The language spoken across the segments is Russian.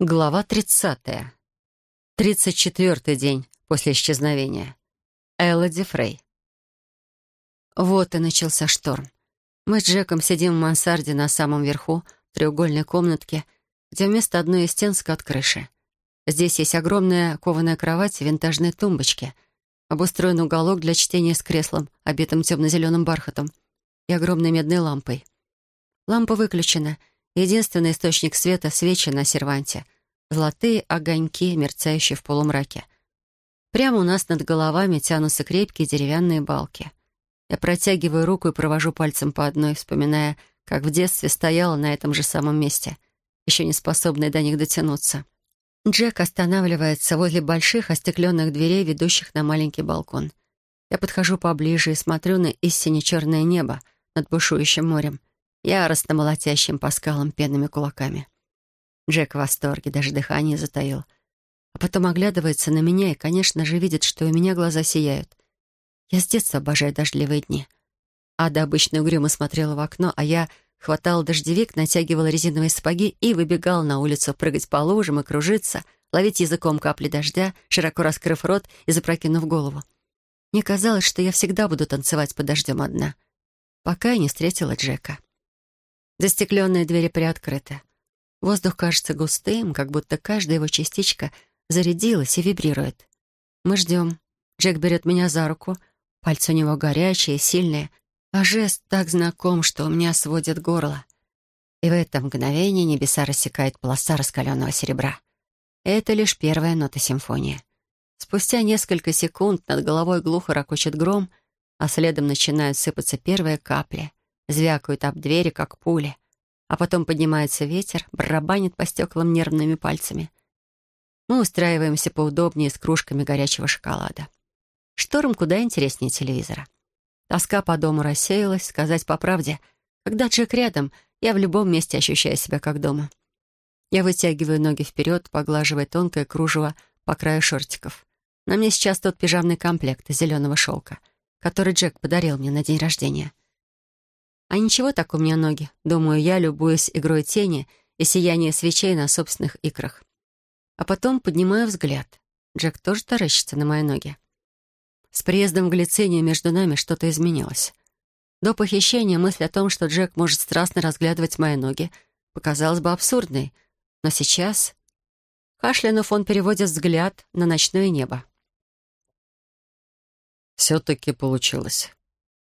Глава 30. 34 день после исчезновения. Элоди Фрей. Вот и начался шторм. Мы с Джеком сидим в мансарде на самом верху, в треугольной комнатке, где вместо одной из стен скат крыши. Здесь есть огромная кованая кровать и винтажные тумбочки, обустроен уголок для чтения с креслом, обитым темно-зеленым бархатом, и огромной медной лампой. Лампа выключена — Единственный источник света — свечи на серванте. Золотые огоньки, мерцающие в полумраке. Прямо у нас над головами тянутся крепкие деревянные балки. Я протягиваю руку и провожу пальцем по одной, вспоминая, как в детстве стояла на этом же самом месте, еще не способная до них дотянуться. Джек останавливается возле больших остекленных дверей, ведущих на маленький балкон. Я подхожу поближе и смотрю на истине черное небо над бушующим морем яростно молотящим по скалам пенными кулаками. Джек в восторге, даже дыхание затаил. А потом оглядывается на меня и, конечно же, видит, что у меня глаза сияют. Я с детства обожаю дождливые дни. Ада обычно угрюмо смотрела в окно, а я хватала дождевик, натягивала резиновые сапоги и выбегала на улицу прыгать по лужам и кружиться, ловить языком капли дождя, широко раскрыв рот и запрокинув голову. Мне казалось, что я всегда буду танцевать под дождем одна, пока я не встретила Джека. Застекленные двери приоткрыты. Воздух кажется густым, как будто каждая его частичка зарядилась и вибрирует. Мы ждем. Джек берет меня за руку. Пальцы у него горячие, сильные, а жест так знаком, что у меня сводит горло. И в это мгновение небеса рассекает полоса раскаленного серебра. Это лишь первая нота симфонии. Спустя несколько секунд над головой глухо ракочет гром, а следом начинают сыпаться первые капли — звякают об двери, как пули. А потом поднимается ветер, барабанит по стеклам нервными пальцами. Мы устраиваемся поудобнее с кружками горячего шоколада. Шторм куда интереснее телевизора. Тоска по дому рассеялась, сказать по правде. Когда Джек рядом, я в любом месте ощущаю себя как дома. Я вытягиваю ноги вперед, поглаживая тонкое кружево по краю шортиков. На мне сейчас тот пижамный комплект из зеленого шелка, который Джек подарил мне на день рождения — а ничего так у меня ноги, думаю я, любуясь игрой тени и сияние свечей на собственных икрах. А потом поднимаю взгляд. Джек тоже таращится на мои ноги. С приездом в глицинию между нами что-то изменилось. До похищения мысль о том, что Джек может страстно разглядывать мои ноги, показалась бы абсурдной. Но сейчас... Кашлянув, он переводит взгляд на ночное небо. «Все-таки получилось».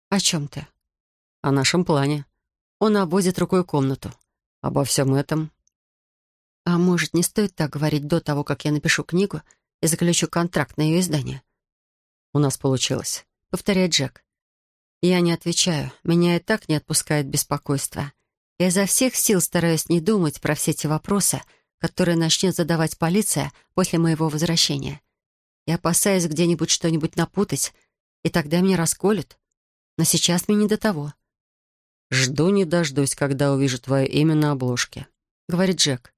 «О чем ты?» О нашем плане. Он обводит рукой комнату. Обо всем этом. А может, не стоит так говорить до того, как я напишу книгу и заключу контракт на ее издание? У нас получилось, повторяет Джек. Я не отвечаю. Меня и так не отпускает беспокойство. Я изо всех сил стараюсь не думать про все эти вопросы, которые начнет задавать полиция после моего возвращения. Я опасаюсь где-нибудь что-нибудь напутать, и тогда меня расколют. Но сейчас мне не до того. «Жду не дождусь, когда увижу твое имя на обложке», — говорит Джек.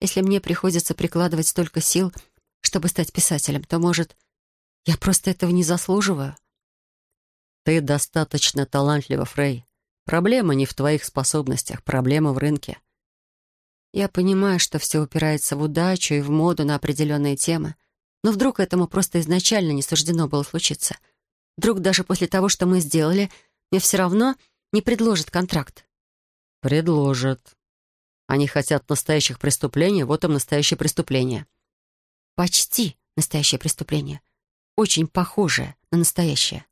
«Если мне приходится прикладывать столько сил, чтобы стать писателем, то, может, я просто этого не заслуживаю?» «Ты достаточно талантлива, Фрей. Проблема не в твоих способностях, проблема в рынке». Я понимаю, что все упирается в удачу и в моду на определенные темы, но вдруг этому просто изначально не суждено было случиться. Вдруг даже после того, что мы сделали, мне все равно не предложит контракт? Предложат. Они хотят настоящих преступлений, вот им настоящее преступление. Почти настоящее преступление. Очень похожее на настоящее.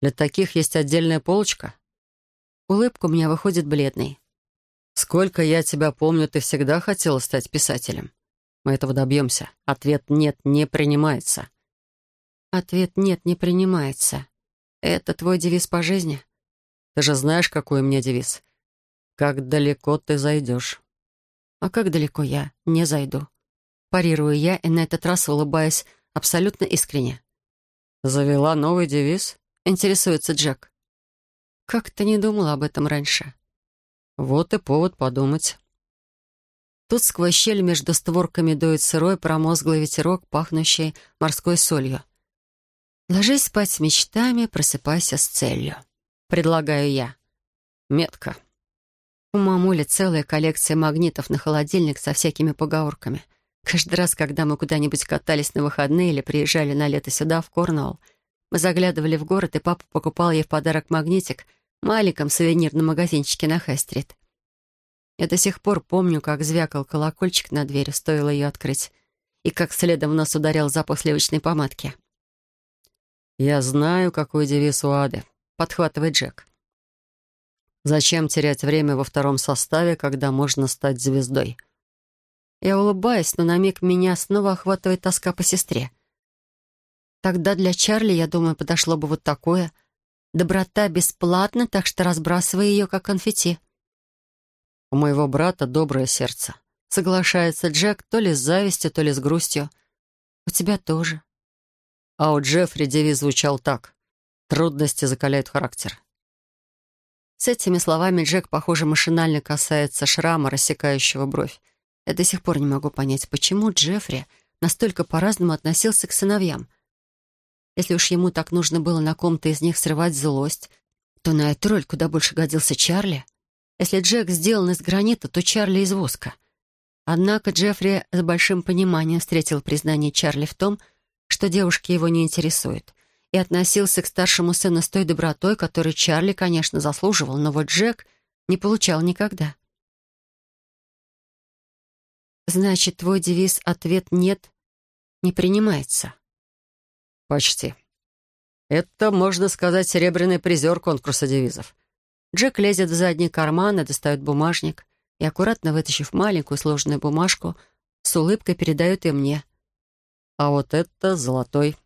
Для таких есть отдельная полочка. Улыбка у меня выходит бледной. Сколько я тебя помню, ты всегда хотела стать писателем. Мы этого добьемся. Ответ «нет» не принимается. Ответ «нет» не принимается. Это твой девиз по жизни? Ты же знаешь, какой у меня девиз. Как далеко ты зайдешь. А как далеко я не зайду? Парирую я и на этот раз улыбаюсь абсолютно искренне. «Завела новый девиз?» — интересуется Джек. «Как-то не думала об этом раньше». «Вот и повод подумать». Тут сквозь щель между створками дует сырой промозглый ветерок, пахнущий морской солью. Ложись спать с мечтами, просыпайся с целью предлагаю я. Метка. У мамули целая коллекция магнитов на холодильник со всякими поговорками. Каждый раз, когда мы куда-нибудь катались на выходные или приезжали на лето сюда, в Корнуолл, мы заглядывали в город, и папа покупал ей в подарок магнитик в маленьком сувенирном магазинчике на Хай-стрит. Я до сих пор помню, как звякал колокольчик на двери, стоило ее открыть, и как следом в нос ударил запах сливочной помадки. «Я знаю, какой девиз у Ады», — подхватывает Джек. «Зачем терять время во втором составе, когда можно стать звездой?» Я улыбаюсь, но на миг меня снова охватывает тоска по сестре. Тогда для Чарли, я думаю, подошло бы вот такое. Доброта бесплатна, так что разбрасывай ее, как конфетти. «У моего брата доброе сердце», — соглашается Джек то ли с завистью, то ли с грустью. «У тебя тоже». А у Джеффри девиз звучал так. «Трудности закаляют характер». С этими словами Джек, похоже, машинально касается шрама, рассекающего бровь. Я до сих пор не могу понять, почему Джеффри настолько по-разному относился к сыновьям. Если уж ему так нужно было на ком-то из них срывать злость, то на эту роль куда больше годился Чарли — если Джек сделан из гранита, то Чарли из воска. Однако Джеффри с большим пониманием встретил признание Чарли в том, что девушки его не интересуют, и относился к старшему сыну с той добротой, которую Чарли, конечно, заслуживал, но вот Джек не получал никогда. «Значит, твой девиз «ответ нет» не принимается?» «Почти. Это, можно сказать, серебряный призер конкурса девизов. Джек лезет в задний карман и достает бумажник и, аккуратно вытащив маленькую сложенную бумажку, с улыбкой передает ее мне. А вот это золотой.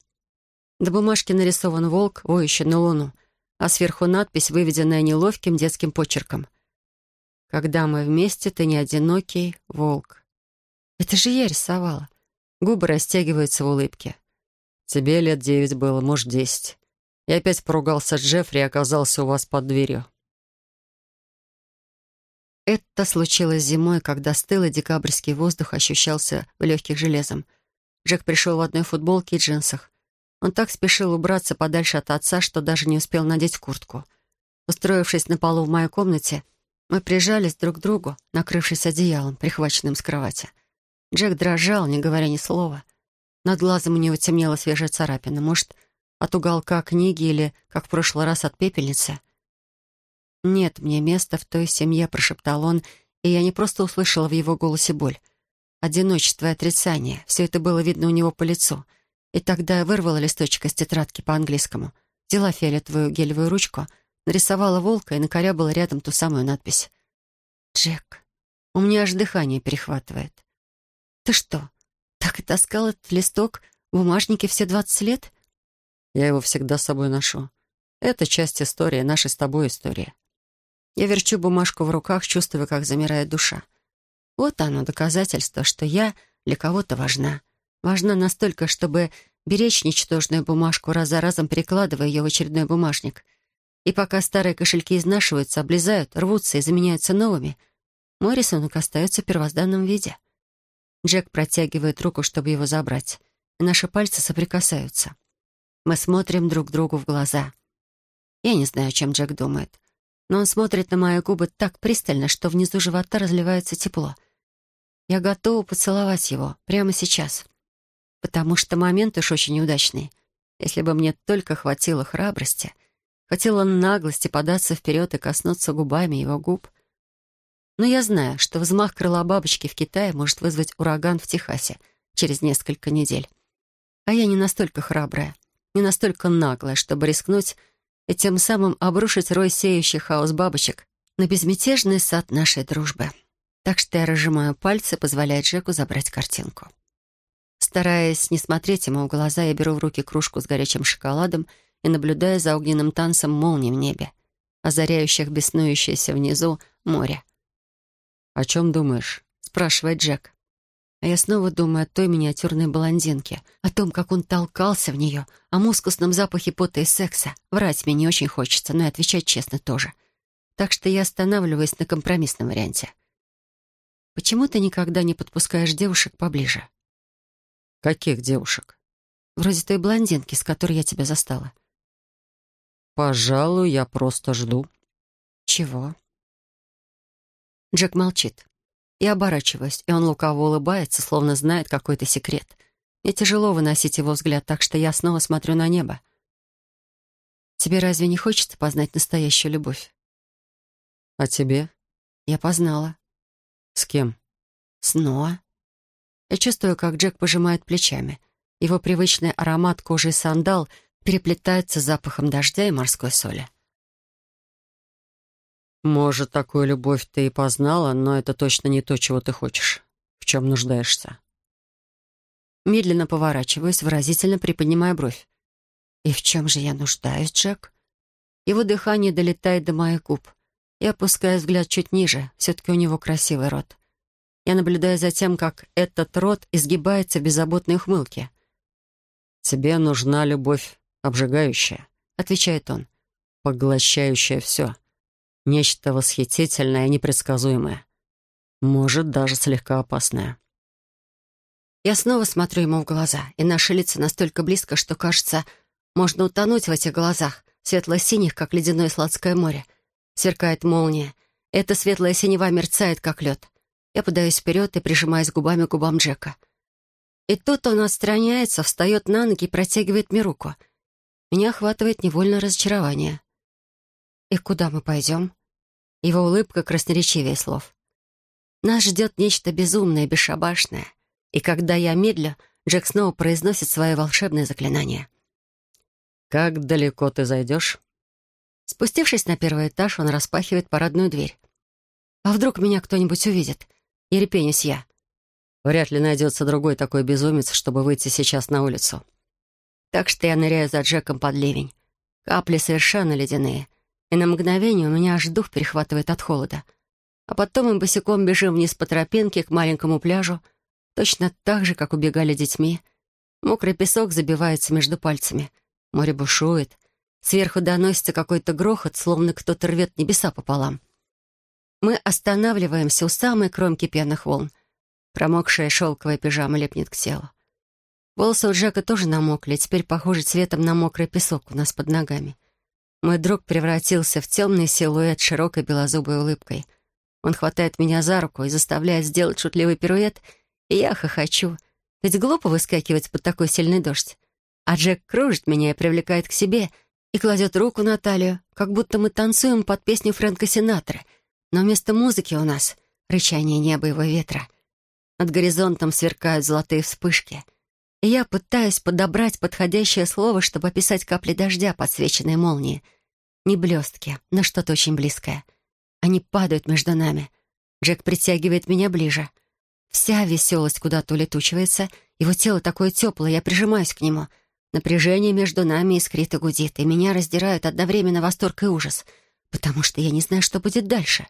На бумажке нарисован волк, воющий на луну, а сверху надпись, выведенная неловким детским почерком. «Когда мы вместе, ты не одинокий, волк». Это же я рисовала. Губы растягиваются в улыбке. Тебе лет девять было, может, десять. Я опять поругался с Джеффри и оказался у вас под дверью. Это случилось зимой, когда стылый декабрьский воздух ощущался в легких железом. Джек пришел в одной футболке и джинсах. Он так спешил убраться подальше от отца, что даже не успел надеть куртку. Устроившись на полу в моей комнате, мы прижались друг к другу, накрывшись одеялом, прихваченным с кровати. Джек дрожал, не говоря ни слова. Над глазом у него темнела свежая царапина. Может, от уголка книги или, как в прошлый раз, от пепельницы — «Нет мне места в той семье», — прошептал он, и я не просто услышала в его голосе боль. Одиночество и отрицание — все это было видно у него по лицу. И тогда я вырвала листочек из тетрадки по-английскому, взяла фиолетовую гелевую ручку, нарисовала волка и накорябала рядом ту самую надпись. «Джек, у меня аж дыхание перехватывает. Ты что, так и таскал этот листок в бумажнике все двадцать лет?» «Я его всегда с собой ношу. Это часть истории, нашей с тобой истории». Я верчу бумажку в руках, чувствуя, как замирает душа. Вот оно, доказательство, что я для кого-то важна. Важна настолько, чтобы беречь ничтожную бумажку, раз за разом перекладывая ее в очередной бумажник. И пока старые кошельки изнашиваются, облезают, рвутся и заменяются новыми, мой рисунок остается в первозданном виде. Джек протягивает руку, чтобы его забрать, и наши пальцы соприкасаются. Мы смотрим друг другу в глаза. Я не знаю, о чем Джек думает но он смотрит на мои губы так пристально, что внизу живота разливается тепло. Я готова поцеловать его прямо сейчас, потому что момент уж очень неудачный. Если бы мне только хватило храбрости, хотела наглости податься вперед и коснуться губами его губ. Но я знаю, что взмах крыла бабочки в Китае может вызвать ураган в Техасе через несколько недель. А я не настолько храбрая, не настолько наглая, чтобы рискнуть и тем самым обрушить рой сеющих хаос бабочек на безмятежный сад нашей дружбы. Так что я разжимаю пальцы, позволяя Джеку забрать картинку. Стараясь не смотреть ему в глаза, я беру в руки кружку с горячим шоколадом и наблюдаю за огненным танцем молний в небе, озаряющих беснующееся внизу море. «О чем думаешь?» — спрашивает Джек. А я снова думаю о той миниатюрной блондинке, о том, как он толкался в нее, о мускусном запахе пота и секса. Врать мне не очень хочется, но и отвечать честно тоже. Так что я останавливаюсь на компромиссном варианте. Почему ты никогда не подпускаешь девушек поближе? Каких девушек? Вроде той блондинки, с которой я тебя застала. Пожалуй, я просто жду. Чего? Джек молчит. Я оборачиваюсь, и он лукаво улыбается, словно знает какой-то секрет. Мне тяжело выносить его взгляд, так что я снова смотрю на небо. Тебе разве не хочется познать настоящую любовь? А тебе? Я познала. С кем? С Ноа. Я чувствую, как Джек пожимает плечами. Его привычный аромат кожи и сандал переплетается с запахом дождя и морской соли. Может, такую любовь ты и познала, но это точно не то, чего ты хочешь. В чем нуждаешься? Медленно поворачиваюсь, выразительно приподнимая бровь. «И в чем же я нуждаюсь, Джек?» Его дыхание долетает до моих губ. Я опускаю взгляд чуть ниже. Все-таки у него красивый рот. Я наблюдаю за тем, как этот рот изгибается в беззаботной ухмылке. «Тебе нужна любовь обжигающая», — отвечает он. «Поглощающая все. Нечто восхитительное и непредсказуемое. Может, даже слегка опасное». Я снова смотрю ему в глаза, и наши лица настолько близко, что, кажется, можно утонуть в этих глазах, светло-синих, как ледяное сладкое море. Сверкает молния. Эта светлая синева мерцает, как лед. Я подаюсь вперед и прижимаюсь губами к губам Джека. И тут он отстраняется, встает на ноги и протягивает мне руку. Меня охватывает невольное разочарование. «И куда мы пойдем?» Его улыбка красноречивее слов. Нас ждет нечто безумное, бесшабашное. И когда я медлю, Джек снова произносит свое волшебное заклинание. «Как далеко ты зайдешь?» Спустившись на первый этаж, он распахивает парадную дверь. «А вдруг меня кто-нибудь увидит?» И репенюсь я. Вряд ли найдется другой такой безумец, чтобы выйти сейчас на улицу. Так что я ныряю за Джеком под ливень. Капли совершенно ледяные. И на мгновение у меня аж дух перехватывает от холода. А потом мы босиком бежим вниз по тропинке к маленькому пляжу, точно так же, как убегали детьми. Мокрый песок забивается между пальцами. Море бушует. Сверху доносится какой-то грохот, словно кто-то рвет небеса пополам. Мы останавливаемся у самой кромки пенных волн. Промокшая шелковая пижама лепнет к телу. Волосы у Джека тоже намокли, теперь похожи цветом на мокрый песок у нас под ногами. Мой друг превратился в темный силуэт с широкой белозубой улыбкой. Он хватает меня за руку и заставляет сделать шутливый пируэт, и я хохочу. Ведь глупо выскакивать под такой сильный дождь. А Джек кружит меня и привлекает к себе — и кладет руку на талию, как будто мы танцуем под песню Фрэнка Синатра, но вместо музыки у нас рычание неба и его ветра. Над горизонтом сверкают золотые вспышки, и я пытаюсь подобрать подходящее слово, чтобы описать капли дождя, подсвеченные молнией. Не блестки, но что-то очень близкое. Они падают между нами. Джек притягивает меня ближе. Вся веселость куда-то улетучивается, его тело такое теплое, я прижимаюсь к нему — Напряжение между нами искрит и гудит, и меня раздирают одновременно восторг и ужас, потому что я не знаю, что будет дальше.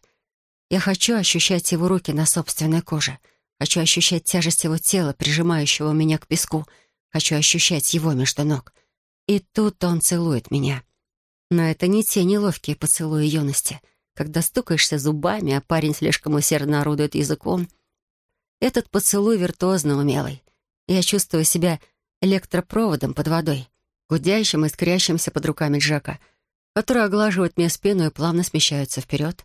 Я хочу ощущать его руки на собственной коже, хочу ощущать тяжесть его тела, прижимающего меня к песку, хочу ощущать его между ног. И тут он целует меня. Но это не те неловкие поцелуи юности, когда стукаешься зубами, а парень слишком усердно орудует языком. Этот поцелуй виртуозно умелый. Я чувствую себя электропроводом под водой, гудящим и искрящимся под руками Джека, который оглаживает мне спину и плавно смещается вперед.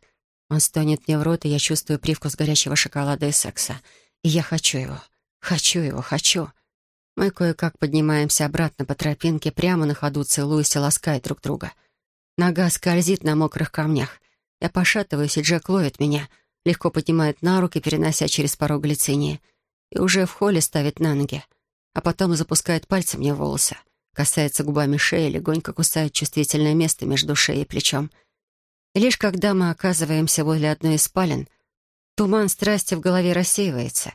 Он стонет мне в рот, и я чувствую привкус горячего шоколада и секса. И я хочу его. Хочу его, хочу. Мы кое-как поднимаемся обратно по тропинке, прямо на ходу целуясь и лаская друг друга. Нога скользит на мокрых камнях. Я пошатываюсь, и Джек ловит меня, легко поднимает на руки, перенося через порог глицинии, и уже в холле ставит на ноги а потом запускает пальцы мне в волосы, касается губами шеи, легонько кусает чувствительное место между шеей и плечом. И лишь когда мы оказываемся возле одной из спален, туман страсти в голове рассеивается,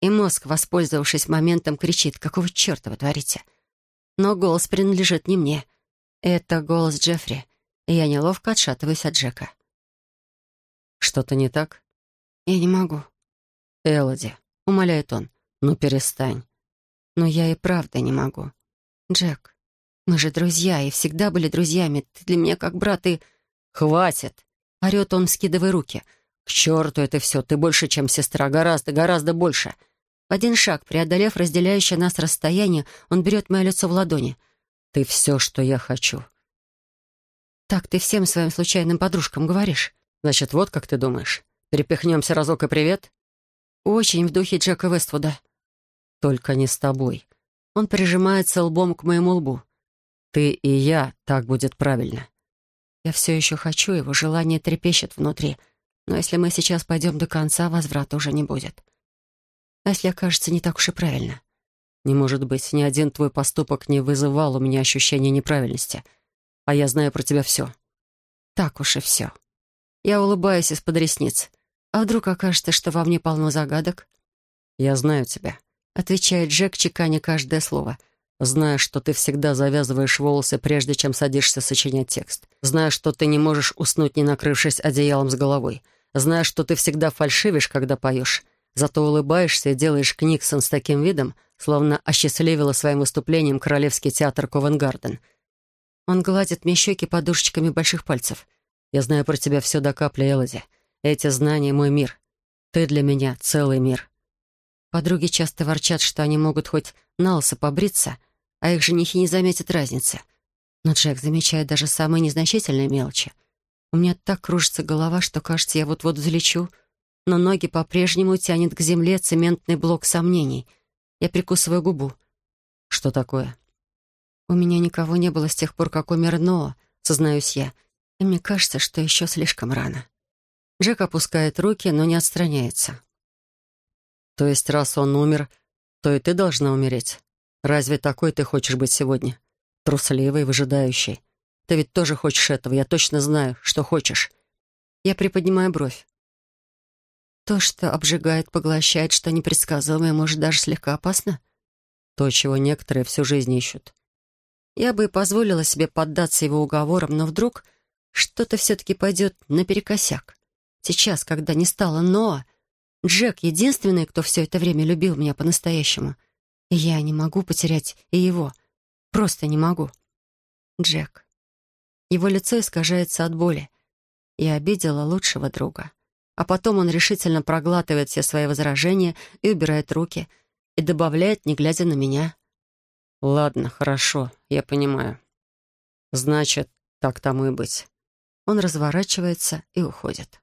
и мозг, воспользовавшись моментом, кричит «Какого черта вы творите?». Но голос принадлежит не мне. Это голос Джеффри, и я неловко отшатываюсь от Джека. «Что-то не так?» «Я не могу». «Элоди», — умоляет он, — «ну перестань». Но я и правда не могу. Джек, мы же друзья и всегда были друзьями. Ты для меня как брат и... Хватит! Орет он, скидывая руки. К черту это все, ты больше, чем сестра, гораздо, гораздо больше. В один шаг, преодолев разделяющее нас расстояние, он берет мое лицо в ладони. Ты все, что я хочу. Так ты всем своим случайным подружкам говоришь? Значит, вот как ты думаешь. Перепихнемся разок и привет?» «Очень в духе Джека Вествуда». «Только не с тобой». Он прижимается лбом к моему лбу. «Ты и я, так будет правильно». Я все еще хочу его, желание трепещет внутри. Но если мы сейчас пойдем до конца, возврата уже не будет. А если окажется не так уж и правильно? Не может быть, ни один твой поступок не вызывал у меня ощущения неправильности. А я знаю про тебя все. Так уж и все. Я улыбаюсь из-под ресниц. А вдруг окажется, что во мне полно загадок? «Я знаю тебя», — отвечает Джек, чеканя каждое слово. «Знаю, что ты всегда завязываешь волосы, прежде чем садишься сочинять текст. Знаю, что ты не можешь уснуть, не накрывшись одеялом с головой. Знаю, что ты всегда фальшивишь, когда поешь. Зато улыбаешься и делаешь Книксон с таким видом, словно осчастливила своим выступлением Королевский театр Ковенгарден. Он гладит мне щеки подушечками больших пальцев. «Я знаю про тебя все до капли, Элоди. Эти знания — мой мир. Ты для меня целый мир». Подруги часто ворчат, что они могут хоть на побриться, а их женихи не заметят разницы. Но Джек замечает даже самые незначительные мелочи. У меня так кружится голова, что, кажется, я вот-вот взлечу, но ноги по-прежнему тянет к земле цементный блок сомнений. Я прикусываю губу. «Что такое?» «У меня никого не было с тех пор, как умер Ноа», — сознаюсь я. И мне кажется, что еще слишком рано. Джек опускает руки, но не отстраняется. «То есть, раз он умер, то и ты должна умереть? Разве такой ты хочешь быть сегодня? Трусливый, выжидающий. Ты ведь тоже хочешь этого, я точно знаю, что хочешь». Я приподнимаю бровь. То, что обжигает, поглощает, что непредсказуемое, может даже слегка опасно? То, чего некоторые всю жизнь ищут. Я бы позволила себе поддаться его уговорам, но вдруг что-то все-таки пойдет наперекосяк. Сейчас, когда не стало Ноа, Джек — единственный, кто все это время любил меня по-настоящему. И я не могу потерять и его. Просто не могу. Джек. Его лицо искажается от боли. Я обидела лучшего друга. А потом он решительно проглатывает все свои возражения и убирает руки, и добавляет, не глядя на меня. «Ладно, хорошо, я понимаю. Значит, так тому и быть». Он разворачивается и уходит.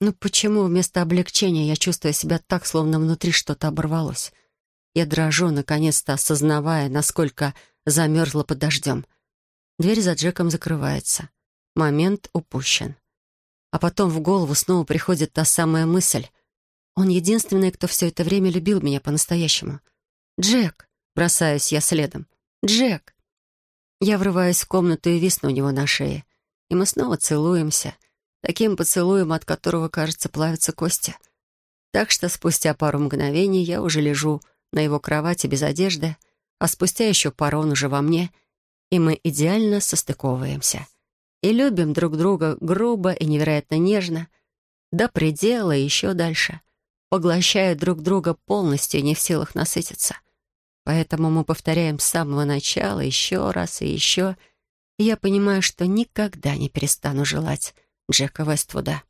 Но почему вместо облегчения я чувствую себя так, словно внутри что-то оборвалось? Я дрожу, наконец-то осознавая, насколько замерзла под дождем. Дверь за Джеком закрывается. Момент упущен. А потом в голову снова приходит та самая мысль. Он единственный, кто все это время любил меня по-настоящему. «Джек!» — бросаюсь я следом. «Джек!» Я врываюсь в комнату и висну у него на шее. И мы снова целуемся — таким поцелуем, от которого, кажется, плавятся кости. Так что спустя пару мгновений я уже лежу на его кровати без одежды, а спустя еще пару он уже во мне, и мы идеально состыковываемся. И любим друг друга грубо и невероятно нежно, до предела и еще дальше, поглощая друг друга полностью и не в силах насытиться. Поэтому мы повторяем с самого начала еще раз и еще, и я понимаю, что никогда не перестану желать Джека Вествуда.